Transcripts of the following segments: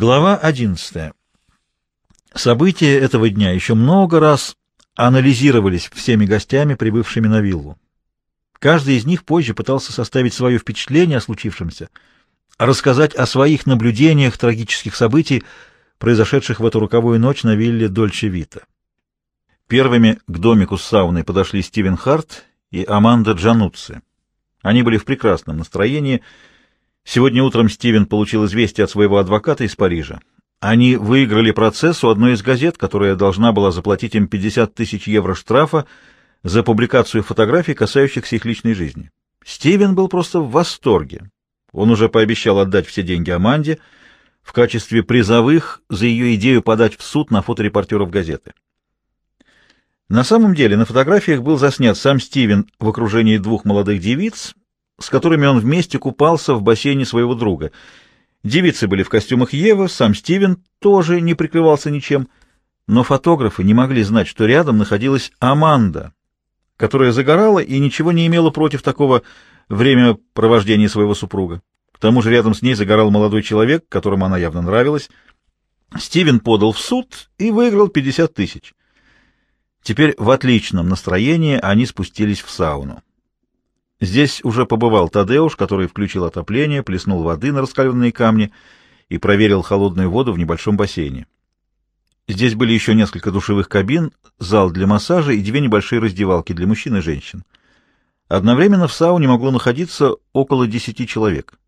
Глава 11. События этого дня еще много раз анализировались всеми гостями, прибывшими на виллу. Каждый из них позже пытался составить свое впечатление о случившемся, рассказать о своих наблюдениях трагических событий, произошедших в эту роковую ночь на вилле Дольче Вита. Первыми к домику с сауной подошли Стивен Харт и Аманда Джануцци. Они были в прекрасном настроении, Сегодня утром Стивен получил известие от своего адвоката из Парижа. Они выиграли процесс у одной из газет, которая должна была заплатить им 50 тысяч евро штрафа за публикацию фотографий, касающихся их личной жизни. Стивен был просто в восторге. Он уже пообещал отдать все деньги Аманде в качестве призовых за ее идею подать в суд на фоторепортеров газеты. На самом деле на фотографиях был заснят сам Стивен в окружении двух молодых девиц с которыми он вместе купался в бассейне своего друга. Девицы были в костюмах Евы, сам Стивен тоже не прикрывался ничем, но фотографы не могли знать, что рядом находилась Аманда, которая загорала и ничего не имела против такого времяпровождения своего супруга. К тому же рядом с ней загорал молодой человек, которому она явно нравилась. Стивен подал в суд и выиграл 50 тысяч. Теперь в отличном настроении они спустились в сауну. Здесь уже побывал Тадеуш, который включил отопление, плеснул воды на раскаленные камни и проверил холодную воду в небольшом бассейне. Здесь были еще несколько душевых кабин, зал для массажа и две небольшие раздевалки для мужчин и женщин. Одновременно в сауне могло находиться около десяти человек.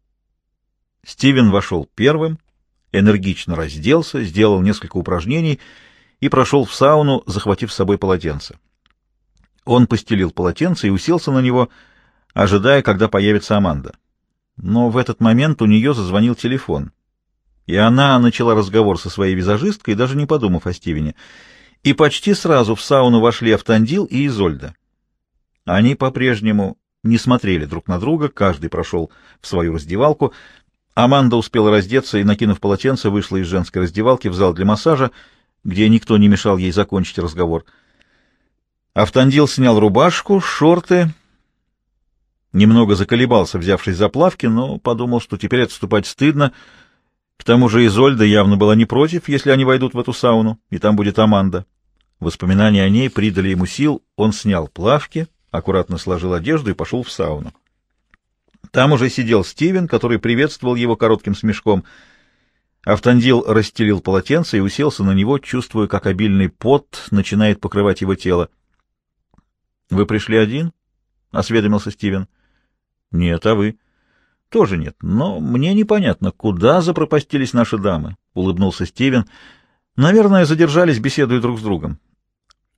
Стивен вошел первым, энергично разделся, сделал несколько упражнений и прошел в сауну, захватив с собой полотенце. Он постелил полотенце и уселся на него, ожидая, когда появится Аманда. Но в этот момент у нее зазвонил телефон, и она начала разговор со своей визажисткой, даже не подумав о Стивене. И почти сразу в сауну вошли Автандил и Изольда. Они по-прежнему не смотрели друг на друга, каждый прошел в свою раздевалку. Аманда успела раздеться и, накинув полотенце, вышла из женской раздевалки в зал для массажа, где никто не мешал ей закончить разговор. Автандил снял рубашку, шорты Немного заколебался, взявшись за плавки, но подумал, что теперь отступать стыдно. К тому же Изольда явно была не против, если они войдут в эту сауну, и там будет Аманда. Воспоминания о ней придали ему сил, он снял плавки, аккуратно сложил одежду и пошел в сауну. Там уже сидел Стивен, который приветствовал его коротким смешком. Автандил расстелил полотенце и уселся на него, чувствуя, как обильный пот начинает покрывать его тело. — Вы пришли один? — осведомился Стивен. — нет, а вы? Тоже нет. Но мне непонятно, куда запропастились наши дамы, улыбнулся Стивен. Наверное, задержались, беседуя друг с другом.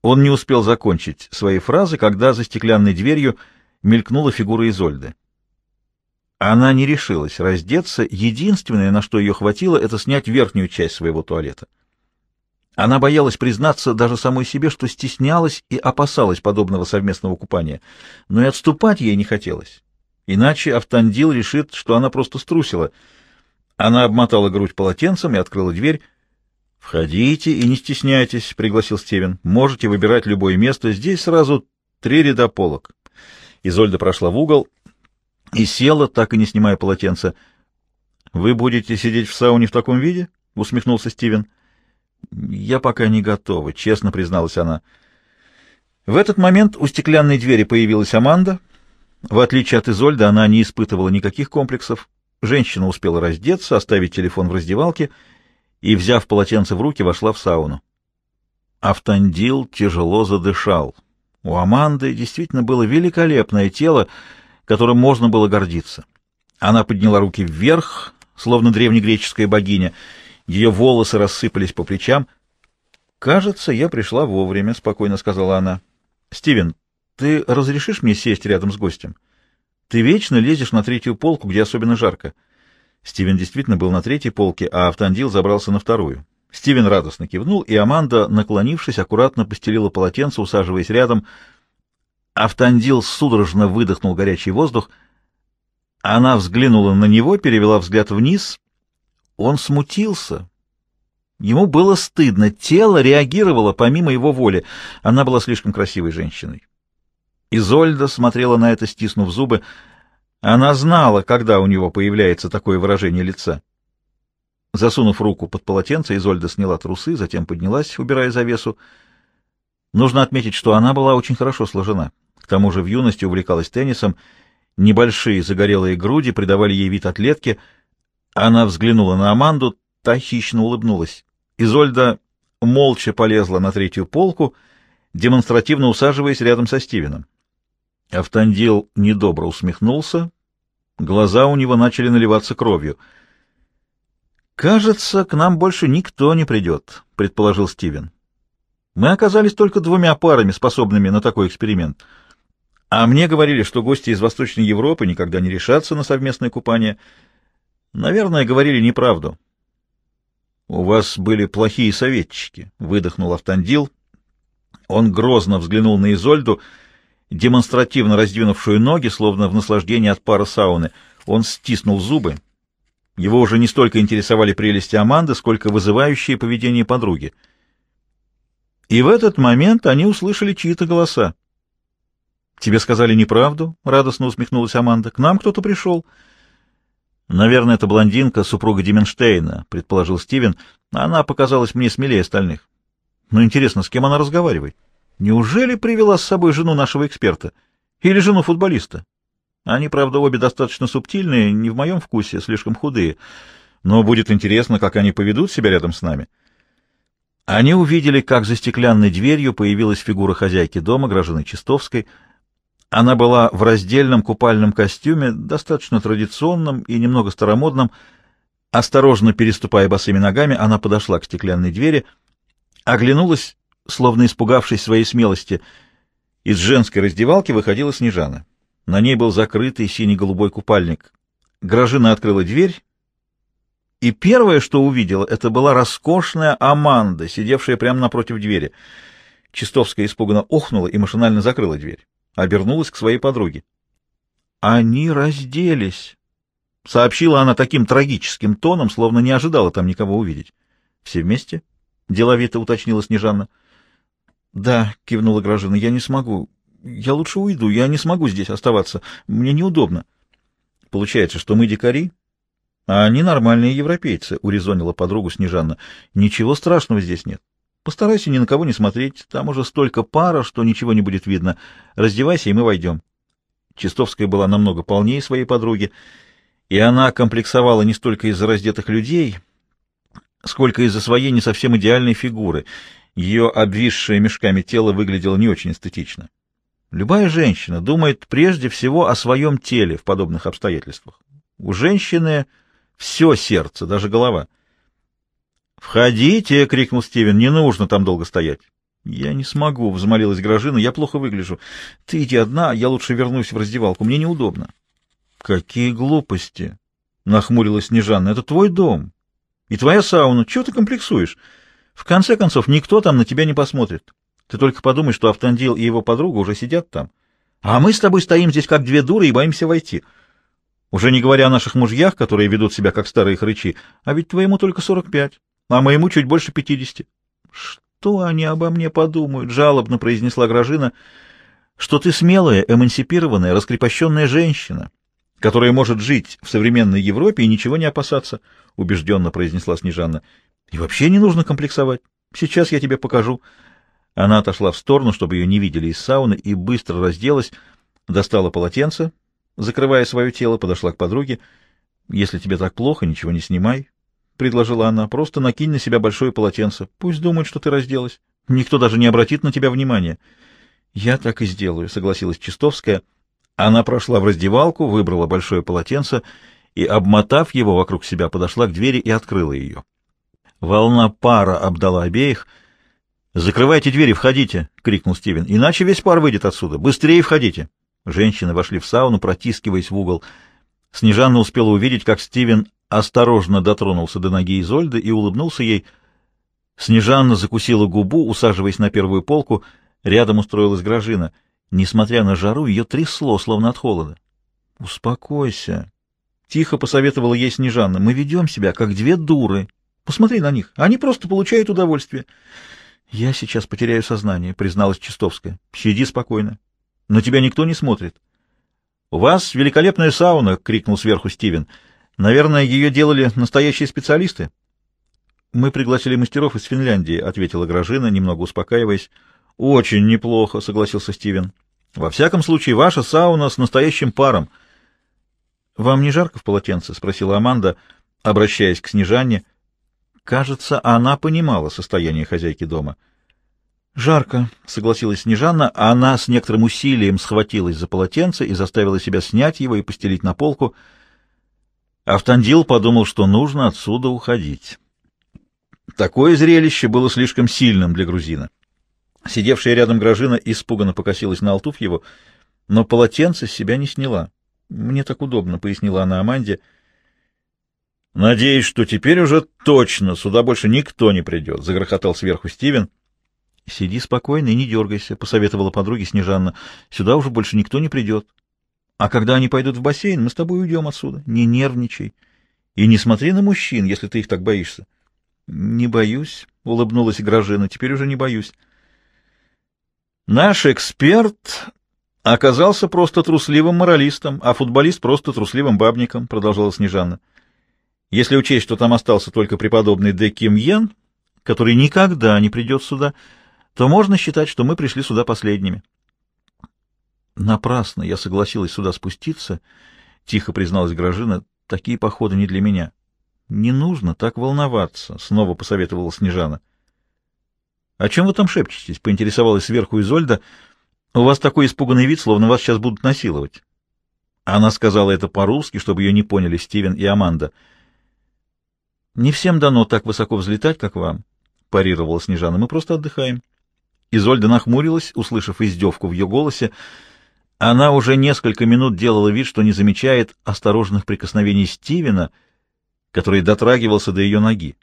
Он не успел закончить свои фразы, когда за стеклянной дверью мелькнула фигура Изольды. Она не решилась раздеться, единственное, на что ее хватило, это снять верхнюю часть своего туалета. Она боялась признаться даже самой себе, что стеснялась и опасалась подобного совместного купания, но и отступать ей не хотелось. Иначе Автандил решит, что она просто струсила. Она обмотала грудь полотенцем и открыла дверь. «Входите и не стесняйтесь», — пригласил Стивен. «Можете выбирать любое место. Здесь сразу три ряда полок». Изольда прошла в угол и села, так и не снимая полотенца. «Вы будете сидеть в сауне в таком виде?» — усмехнулся Стивен. «Я пока не готова», — честно призналась она. В этот момент у стеклянной двери появилась Аманда — в отличие от Изольды, она не испытывала никаких комплексов. Женщина успела раздеться, оставить телефон в раздевалке и, взяв полотенце в руки, вошла в сауну. Автандил тяжело задышал. У Аманды действительно было великолепное тело, которым можно было гордиться. Она подняла руки вверх, словно древнегреческая богиня. Ее волосы рассыпались по плечам. «Кажется, я пришла вовремя», — спокойно сказала она. «Стивен, ты разрешишь мне сесть рядом с гостем? Ты вечно лезешь на третью полку, где особенно жарко. Стивен действительно был на третьей полке, а Автандил забрался на вторую. Стивен радостно кивнул, и Аманда, наклонившись, аккуратно постелила полотенце, усаживаясь рядом. Автандил судорожно выдохнул горячий воздух. Она взглянула на него, перевела взгляд вниз. Он смутился. Ему было стыдно, тело реагировало помимо его воли. Она была слишком красивой женщиной. Изольда смотрела на это, стиснув зубы. Она знала, когда у него появляется такое выражение лица. Засунув руку под полотенце, Изольда сняла трусы, затем поднялась, убирая завесу. Нужно отметить, что она была очень хорошо сложена. К тому же в юности увлекалась теннисом. Небольшие загорелые груди придавали ей вид атлетки. Она взглянула на Аманду, та хищно улыбнулась. Изольда молча полезла на третью полку, демонстративно усаживаясь рядом со Стивеном. Автандил недобро усмехнулся. Глаза у него начали наливаться кровью. «Кажется, к нам больше никто не придет», — предположил Стивен. «Мы оказались только двумя парами, способными на такой эксперимент. А мне говорили, что гости из Восточной Европы никогда не решатся на совместное купание. Наверное, говорили неправду». «У вас были плохие советчики», — выдохнул Автандил. Он грозно взглянул на Изольду — демонстративно раздвинувшую ноги, словно в наслаждении от пара сауны. Он стиснул зубы. Его уже не столько интересовали прелести Аманды, сколько вызывающее поведение подруги. И в этот момент они услышали чьи-то голоса. «Тебе сказали неправду?» — радостно усмехнулась Аманда. «К нам кто-то пришел». «Наверное, это блондинка, супруга Дименштейна», — предположил Стивен. «Она показалась мне смелее остальных». «Но интересно, с кем она разговаривает?» Неужели привела с собой жену нашего эксперта? Или жену футболиста? Они, правда, обе достаточно субтильные, не в моем вкусе, слишком худые. Но будет интересно, как они поведут себя рядом с нами. Они увидели, как за стеклянной дверью появилась фигура хозяйки дома, Гражины Чистовской. Она была в раздельном купальном костюме, достаточно традиционном и немного старомодном. Осторожно переступая босыми ногами, она подошла к стеклянной двери, оглянулась словно испугавшись своей смелости. Из женской раздевалки выходила Снежана. На ней был закрытый синий-голубой купальник. Гражина открыла дверь, и первое, что увидела, это была роскошная Аманда, сидевшая прямо напротив двери. Чистовская испуганно охнула и машинально закрыла дверь. Обернулась к своей подруге. «Они разделись», — сообщила она таким трагическим тоном, словно не ожидала там никого увидеть. «Все вместе?» — деловито уточнила Снежана. Да, кивнула Гражина, я не смогу. Я лучше уйду, я не смогу здесь оставаться. Мне неудобно. Получается, что мы дикари, а они нормальные европейцы, урезонила подругу Снежанна. Ничего страшного здесь нет. Постарайся ни на кого не смотреть. Там уже столько пара, что ничего не будет видно. Раздевайся, и мы войдем. Чистовская была намного полнее своей подруги, и она комплексовала не столько из-за раздетых людей, сколько из-за своей не совсем идеальной фигуры — ее обвисшее мешками тело выглядело не очень эстетично. Любая женщина думает прежде всего о своем теле в подобных обстоятельствах. У женщины все сердце, даже голова. «Входите!» — крикнул Стивен. «Не нужно там долго стоять». «Я не смогу», — взмолилась Гражина. «Я плохо выгляжу. Ты иди одна, я лучше вернусь в раздевалку. Мне неудобно». «Какие глупости!» — нахмурилась Снежанна. «Это твой дом. И твоя сауна. Чего ты комплексуешь?» В конце концов, никто там на тебя не посмотрит. Ты только подумай, что Автандил и его подруга уже сидят там. А мы с тобой стоим здесь как две дуры и боимся войти. Уже не говоря о наших мужьях, которые ведут себя как старые хрычи, а ведь твоему только сорок пять, а моему чуть больше пятидесяти. Что они обо мне подумают? Жалобно произнесла Гражина, что ты смелая, эмансипированная, раскрепощенная женщина, которая может жить в современной Европе и ничего не опасаться, убежденно произнесла Снежанна. И вообще не нужно комплексовать. Сейчас я тебе покажу. Она отошла в сторону, чтобы ее не видели из сауны, и быстро разделась, достала полотенце, закрывая свое тело, подошла к подруге. «Если тебе так плохо, ничего не снимай», — предложила она. «Просто накинь на себя большое полотенце. Пусть думают, что ты разделась. Никто даже не обратит на тебя внимания». «Я так и сделаю», — согласилась Чистовская. Она прошла в раздевалку, выбрала большое полотенце и, обмотав его вокруг себя, подошла к двери и открыла ее. Волна пара обдала обеих. «Закрывайте двери, входите!» — крикнул Стивен. «Иначе весь пар выйдет отсюда. Быстрее входите!» Женщины вошли в сауну, протискиваясь в угол. Снежанна успела увидеть, как Стивен осторожно дотронулся до ноги Изольды и улыбнулся ей. Снежанна закусила губу, усаживаясь на первую полку. Рядом устроилась Гражина. Несмотря на жару, ее трясло, словно от холода. «Успокойся!» — тихо посоветовала ей Снежанна. «Мы ведем себя, как две дуры, Посмотри на них. Они просто получают удовольствие. Я сейчас потеряю сознание, призналась Чистовская. Сиди спокойно. На тебя никто не смотрит. У вас великолепная сауна, крикнул сверху Стивен. Наверное, ее делали настоящие специалисты. Мы пригласили мастеров из Финляндии, ответила Гражина, немного успокаиваясь. Очень неплохо, согласился Стивен. Во всяком случае, ваша сауна с настоящим паром. Вам не жарко в полотенце? спросила Аманда, обращаясь к Снежанне. Кажется, она понимала состояние хозяйки дома. «Жарко», — согласилась Снежанна, а она с некоторым усилием схватилась за полотенце и заставила себя снять его и постелить на полку. Автандил подумал, что нужно отсюда уходить. Такое зрелище было слишком сильным для грузина. Сидевшая рядом Гражина испуганно покосилась на Алтуфьеву, но полотенце с себя не сняла. «Мне так удобно», — пояснила она Аманде. «Надеюсь, что теперь уже точно сюда больше никто не придет», — загрохотал сверху Стивен. «Сиди спокойно и не дергайся», — посоветовала подруге Снежанна. «Сюда уже больше никто не придет. А когда они пойдут в бассейн, мы с тобой уйдем отсюда. Не нервничай. И не смотри на мужчин, если ты их так боишься». «Не боюсь», — улыбнулась Гражина. «Теперь уже не боюсь». «Наш эксперт оказался просто трусливым моралистом, а футболист просто трусливым бабником», — продолжала Снежанна. «Если учесть, что там остался только преподобный Де Ким Йен, который никогда не придет сюда, — то можно считать, что мы пришли сюда последними. Напрасно я согласилась сюда спуститься, — тихо призналась Гражина, — такие походы не для меня. Не нужно так волноваться, — снова посоветовала Снежана. — О чем вы там шепчетесь? — поинтересовалась сверху Изольда. — У вас такой испуганный вид, словно вас сейчас будут насиловать. Она сказала это по-русски, чтобы ее не поняли Стивен и Аманда. — Не всем дано так высоко взлетать, как вам, — парировала Снежана. — Мы просто отдыхаем. Изольда нахмурилась, услышав издевку в ее голосе. Она уже несколько минут делала вид, что не замечает осторожных прикосновений Стивена, который дотрагивался до ее ноги.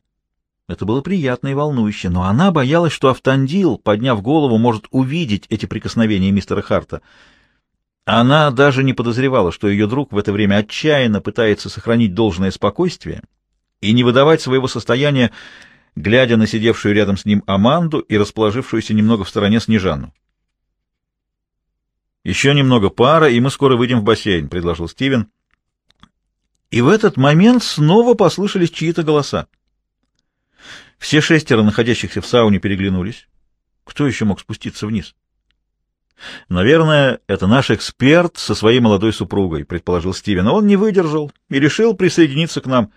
Это было приятно и волнующе, но она боялась, что Автандил, подняв голову, может увидеть эти прикосновения мистера Харта. Она даже не подозревала, что ее друг в это время отчаянно пытается сохранить должное спокойствие и не выдавать своего состояния глядя на сидевшую рядом с ним Аманду и расположившуюся немного в стороне Снежану. «Еще немного пара, и мы скоро выйдем в бассейн», — предложил Стивен. И в этот момент снова послышались чьи-то голоса. Все шестеро, находящихся в сауне, переглянулись. Кто еще мог спуститься вниз? «Наверное, это наш эксперт со своей молодой супругой», — предположил Стивен. «Он не выдержал и решил присоединиться к нам».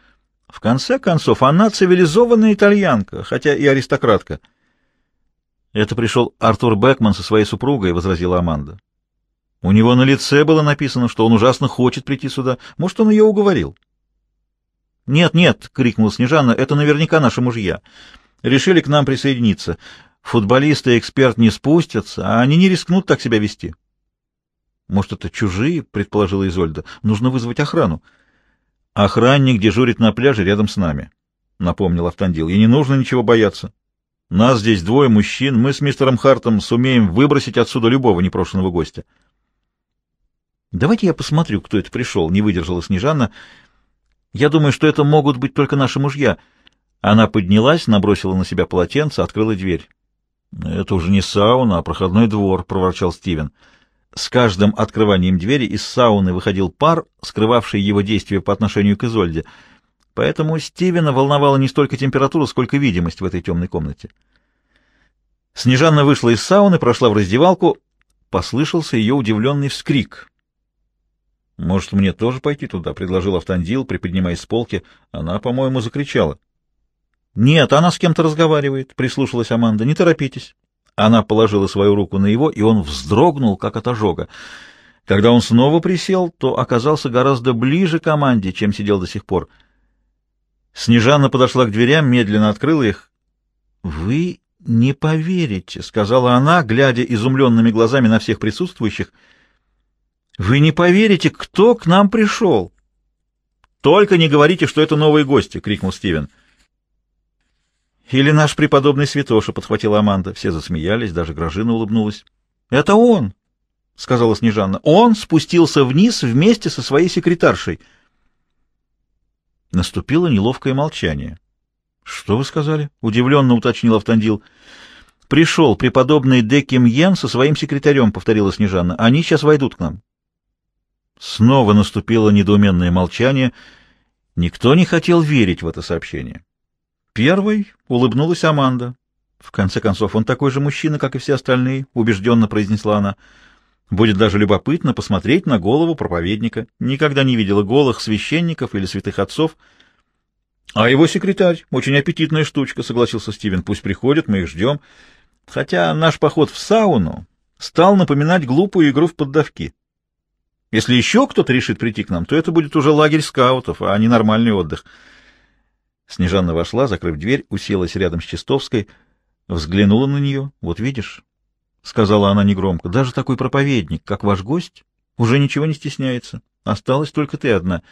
В конце концов, она цивилизованная итальянка, хотя и аристократка. Это пришел Артур Бекман со своей супругой, — возразила Аманда. У него на лице было написано, что он ужасно хочет прийти сюда. Может, он ее уговорил? «Нет, нет!» — крикнула Снежана. «Это наверняка наши мужья. Решили к нам присоединиться. Футболисты и эксперт не спустятся, а они не рискнут так себя вести». «Может, это чужие?» — предположила Изольда. «Нужно вызвать охрану». Охранник дежурит на пляже рядом с нами, — напомнил Автандил. И не нужно ничего бояться. Нас здесь двое мужчин, мы с мистером Хартом сумеем выбросить отсюда любого непрошенного гостя. Давайте я посмотрю, кто это пришел, — не выдержала Снежана. Я думаю, что это могут быть только наши мужья. Она поднялась, набросила на себя полотенце, открыла дверь. — Это уже не сауна, а проходной двор, — проворчал Стивен. — с каждым открыванием двери из сауны выходил пар, скрывавший его действие по отношению к Изольде, поэтому Стивена волновала не столько температура, сколько видимость в этой темной комнате. Снежанна вышла из сауны, прошла в раздевалку, послышался ее удивленный вскрик. «Может, мне тоже пойти туда?» — предложил Автандил, приподнимаясь с полки. Она, по-моему, закричала. «Нет, она с кем-то разговаривает», — прислушалась Аманда. «Не торопитесь». Она положила свою руку на его, и он вздрогнул, как от ожога. Когда он снова присел, то оказался гораздо ближе к команде, чем сидел до сих пор. Снежана подошла к дверям, медленно открыла их. — Вы не поверите, — сказала она, глядя изумленными глазами на всех присутствующих. — Вы не поверите, кто к нам пришел? — Только не говорите, что это новые гости! — крикнул Стивен. — «Или наш преподобный святоша», — подхватила Аманда. Все засмеялись, даже Гражина улыбнулась. «Это он», — сказала Снежанна. «Он спустился вниз вместе со своей секретаршей». Наступило неловкое молчание. «Что вы сказали?» — удивленно уточнил Автандил. «Пришел преподобный Деким Йен со своим секретарем», — повторила Снежанна. «Они сейчас войдут к нам». Снова наступило недоуменное молчание. Никто не хотел верить в это сообщение. Первой улыбнулась Аманда. В конце концов, он такой же мужчина, как и все остальные, убежденно произнесла она. Будет даже любопытно посмотреть на голову проповедника. Никогда не видела голых священников или святых отцов. А его секретарь — очень аппетитная штучка, согласился Стивен. Пусть приходит, мы их ждем. Хотя наш поход в сауну стал напоминать глупую игру в поддавки. Если еще кто-то решит прийти к нам, то это будет уже лагерь скаутов, а не нормальный отдых. Снежанна вошла, закрыв дверь, уселась рядом с Чистовской, взглянула на нее. Вот видишь, — сказала она негромко, — даже такой проповедник, как ваш гость, уже ничего не стесняется. Осталась только ты одна.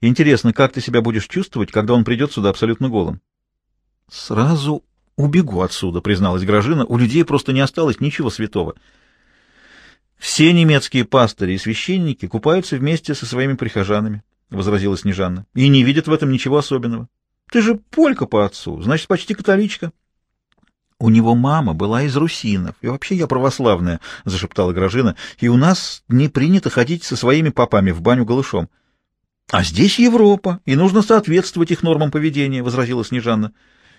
Интересно, как ты себя будешь чувствовать, когда он придет сюда абсолютно голым? — Сразу убегу отсюда, — призналась Гражина. У людей просто не осталось ничего святого. Все немецкие пастыри и священники купаются вместе со своими прихожанами, — возразила Снежанна, — и не видят в этом ничего особенного. Ты же полька по отцу, значит, почти католичка. У него мама была из русинов, и вообще я православная, — зашептала Гражина, — и у нас не принято ходить со своими попами в баню голышом. — А здесь Европа, и нужно соответствовать их нормам поведения, — возразила Снежанна.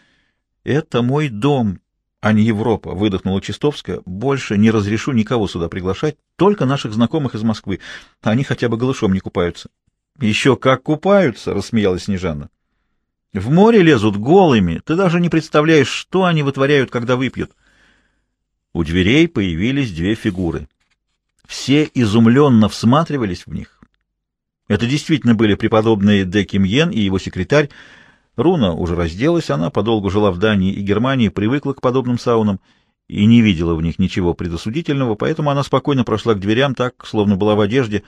— Это мой дом, а не Европа, — выдохнула Чистовская. — Больше не разрешу никого сюда приглашать, только наших знакомых из Москвы. Они хотя бы голышом не купаются. — Еще как купаются, — рассмеялась Снежанна. В море лезут голыми, ты даже не представляешь, что они вытворяют, когда выпьют. У дверей появились две фигуры. Все изумленно всматривались в них. Это действительно были преподобные Де Кимьен и его секретарь. Руна уже разделась, она подолгу жила в Дании и Германии, привыкла к подобным саунам и не видела в них ничего предосудительного, поэтому она спокойно прошла к дверям так, словно была в одежде.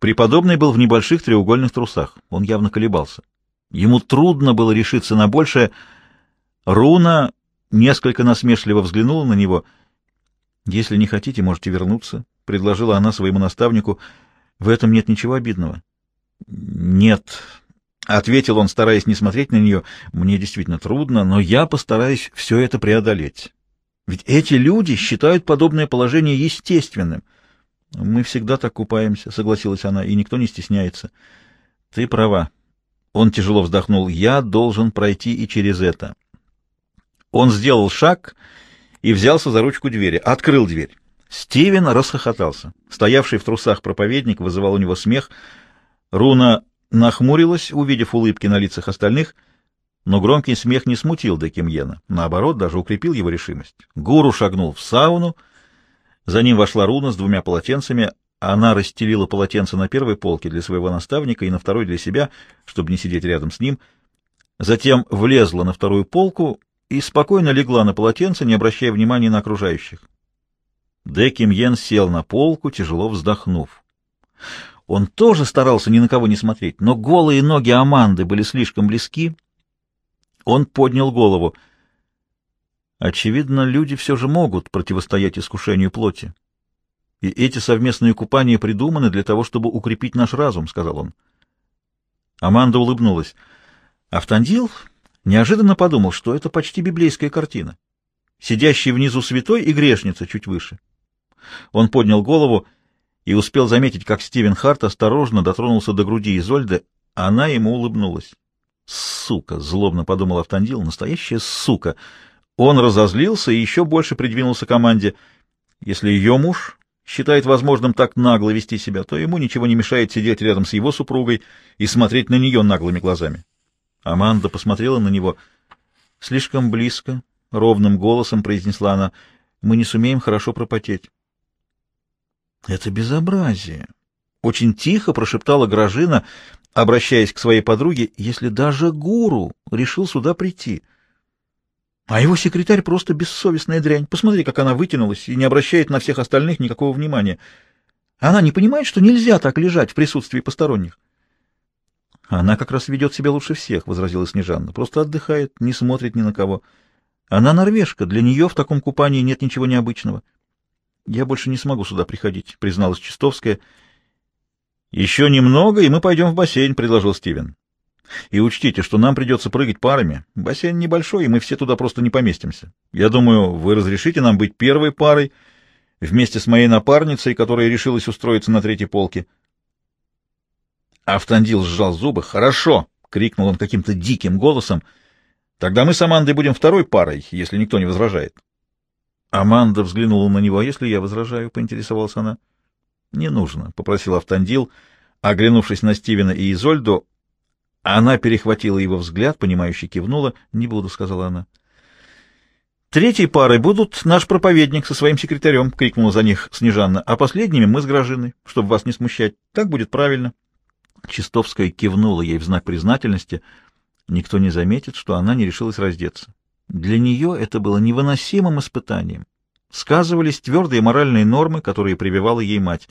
Преподобный был в небольших треугольных трусах, он явно колебался. Ему трудно было решиться на большее. Руна несколько насмешливо взглянула на него. «Если не хотите, можете вернуться», — предложила она своему наставнику. «В этом нет ничего обидного». «Нет», — ответил он, стараясь не смотреть на нее. «Мне действительно трудно, но я постараюсь все это преодолеть. Ведь эти люди считают подобное положение естественным». «Мы всегда так купаемся», — согласилась она, — «и никто не стесняется». «Ты права», он тяжело вздохнул. «Я должен пройти и через это». Он сделал шаг и взялся за ручку двери. Открыл дверь. Стивен расхохотался. Стоявший в трусах проповедник вызывал у него смех. Руна нахмурилась, увидев улыбки на лицах остальных, но громкий смех не смутил Декимьена. Наоборот, даже укрепил его решимость. Гуру шагнул в сауну. За ним вошла Руна с двумя полотенцами, она расстелила полотенце на первой полке для своего наставника и на второй для себя, чтобы не сидеть рядом с ним. Затем влезла на вторую полку и спокойно легла на полотенце, не обращая внимания на окружающих. Дэ Ким Йен сел на полку, тяжело вздохнув. Он тоже старался ни на кого не смотреть, но голые ноги Аманды были слишком близки. Он поднял голову. Очевидно, люди все же могут противостоять искушению плоти. И эти совместные купания придуманы для того, чтобы укрепить наш разум, — сказал он. Аманда улыбнулась. Автандил неожиданно подумал, что это почти библейская картина. Сидящий внизу святой и грешница чуть выше. Он поднял голову и успел заметить, как Стивен Харт осторожно дотронулся до груди Изольды, она ему улыбнулась. «Сука!» — злобно подумал Автандил. «Настоящая сука!» Он разозлился и еще больше придвинулся к команде. Если ее муж считает возможным так нагло вести себя, то ему ничего не мешает сидеть рядом с его супругой и смотреть на нее наглыми глазами. Аманда посмотрела на него. «Слишком близко», — ровным голосом произнесла она, — «мы не сумеем хорошо пропотеть». «Это безобразие!» — очень тихо прошептала Гражина, обращаясь к своей подруге, «если даже гуру решил сюда прийти». А его секретарь просто бессовестная дрянь. Посмотри, как она вытянулась и не обращает на всех остальных никакого внимания. Она не понимает, что нельзя так лежать в присутствии посторонних. Она как раз ведет себя лучше всех, — возразила Снежанна. Просто отдыхает, не смотрит ни на кого. Она норвежка, для нее в таком купании нет ничего необычного. Я больше не смогу сюда приходить, — призналась Чистовская. Еще немного, и мы пойдем в бассейн, — предложил Стивен. И учтите, что нам придется прыгать парами. Бассейн небольшой, и мы все туда просто не поместимся. Я думаю, вы разрешите нам быть первой парой вместе с моей напарницей, которая решилась устроиться на третьей полке. Автандил сжал зубы. «Хорошо!» — крикнул он каким-то диким голосом. Тогда мы с Амандой будем второй парой, если никто не возражает. Аманда взглянула на него. «А если я возражаю?» — поинтересовалась она. «Не нужно», — попросил Автандил. Оглянувшись на Стивена и Изольду, она перехватила его взгляд, понимающе кивнула. «Не буду», — сказала она. «Третьей парой будут наш проповедник со своим секретарем», — крикнула за них Снежанна, — «а последними мы с Грожиной, чтобы вас не смущать. Так будет правильно». Чистовская кивнула ей в знак признательности. Никто не заметит, что она не решилась раздеться. Для нее это было невыносимым испытанием. Сказывались твердые моральные нормы, которые прививала ей мать.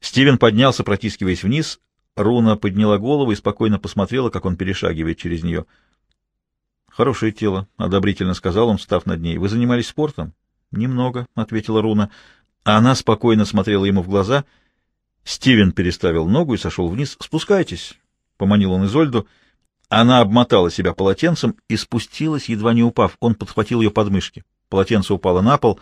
Стивен поднялся, протискиваясь вниз. Руна подняла голову и спокойно посмотрела, как он перешагивает через нее — Хорошее тело, — одобрительно сказал он, встав над ней. — Вы занимались спортом? — Немного, — ответила Руна. Она спокойно смотрела ему в глаза. Стивен переставил ногу и сошел вниз. — Спускайтесь, — поманил он Изольду. Она обмотала себя полотенцем и спустилась, едва не упав. Он подхватил ее подмышки. Полотенце упало на пол.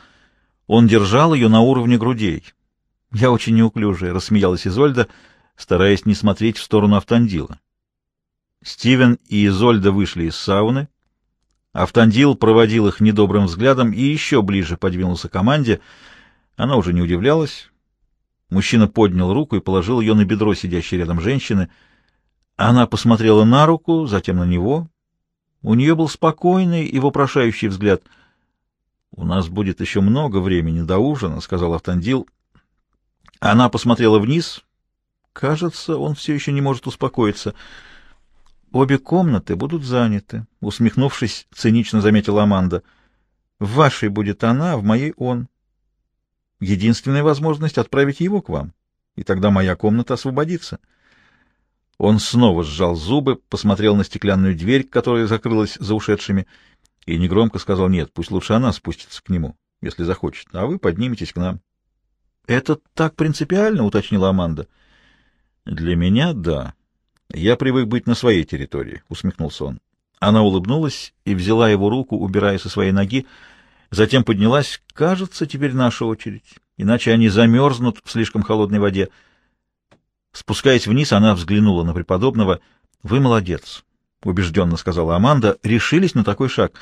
Он держал ее на уровне грудей. — Я очень неуклюжая, — рассмеялась Изольда, стараясь не смотреть в сторону Автандила. Стивен и Изольда вышли из сауны. Автандил проводил их недобрым взглядом и еще ближе подвинулся к команде. Она уже не удивлялась. Мужчина поднял руку и положил ее на бедро сидящей рядом женщины. Она посмотрела на руку, затем на него. У нее был спокойный и вопрошающий взгляд. — У нас будет еще много времени до ужина, — сказал Автандил. Она посмотрела вниз. Кажется, он все еще не может успокоиться. — Обе комнаты будут заняты, — усмехнувшись, цинично заметила Аманда. В вашей будет она, в моей он. Единственная возможность — отправить его к вам, и тогда моя комната освободится. Он снова сжал зубы, посмотрел на стеклянную дверь, которая закрылась за ушедшими, и негромко сказал «Нет, пусть лучше она спустится к нему, если захочет, а вы подниметесь к нам». «Это так принципиально?» — уточнила Аманда. «Для меня — да». Я привык быть на своей территории, — усмехнулся он. Она улыбнулась и взяла его руку, убирая со своей ноги, затем поднялась. Кажется, теперь наша очередь, иначе они замерзнут в слишком холодной воде. Спускаясь вниз, она взглянула на преподобного. — Вы молодец, — убежденно сказала Аманда. — Решились на такой шаг.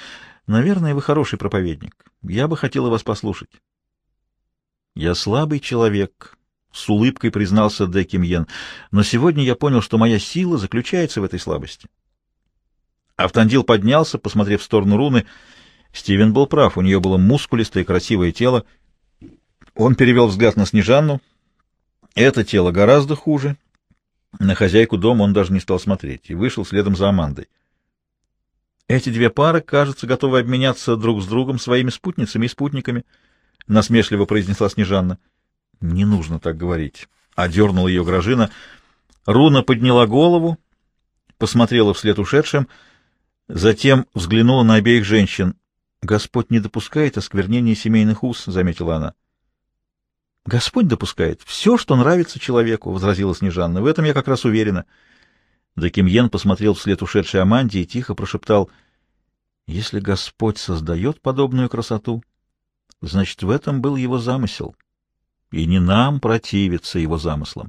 Наверное, вы хороший проповедник. Я бы хотела вас послушать. — Я слабый человек, — с улыбкой признался Дэ Кимьен. «Но сегодня я понял, что моя сила заключается в этой слабости». Автандил поднялся, посмотрев в сторону руны. Стивен был прав, у нее было мускулистое красивое тело. Он перевел взгляд на Снежанну. Это тело гораздо хуже. На хозяйку дома он даже не стал смотреть и вышел следом за Амандой. Эти две пары, кажется, готовы обменяться друг с другом своими спутницами и спутниками, — насмешливо произнесла Снежанна. — Не нужно так говорить, — одернула ее Грожина. Руна подняла голову, посмотрела вслед ушедшим, затем взглянула на обеих женщин. — Господь не допускает осквернения семейных уз, — заметила она. — Господь допускает все, что нравится человеку, — возразила Снежанна. — В этом я как раз уверена. Дакимьен посмотрел вслед ушедшей Аманде и тихо прошептал, — Если Господь создает подобную красоту, значит, в этом был его замысел и не нам противиться его замыслам.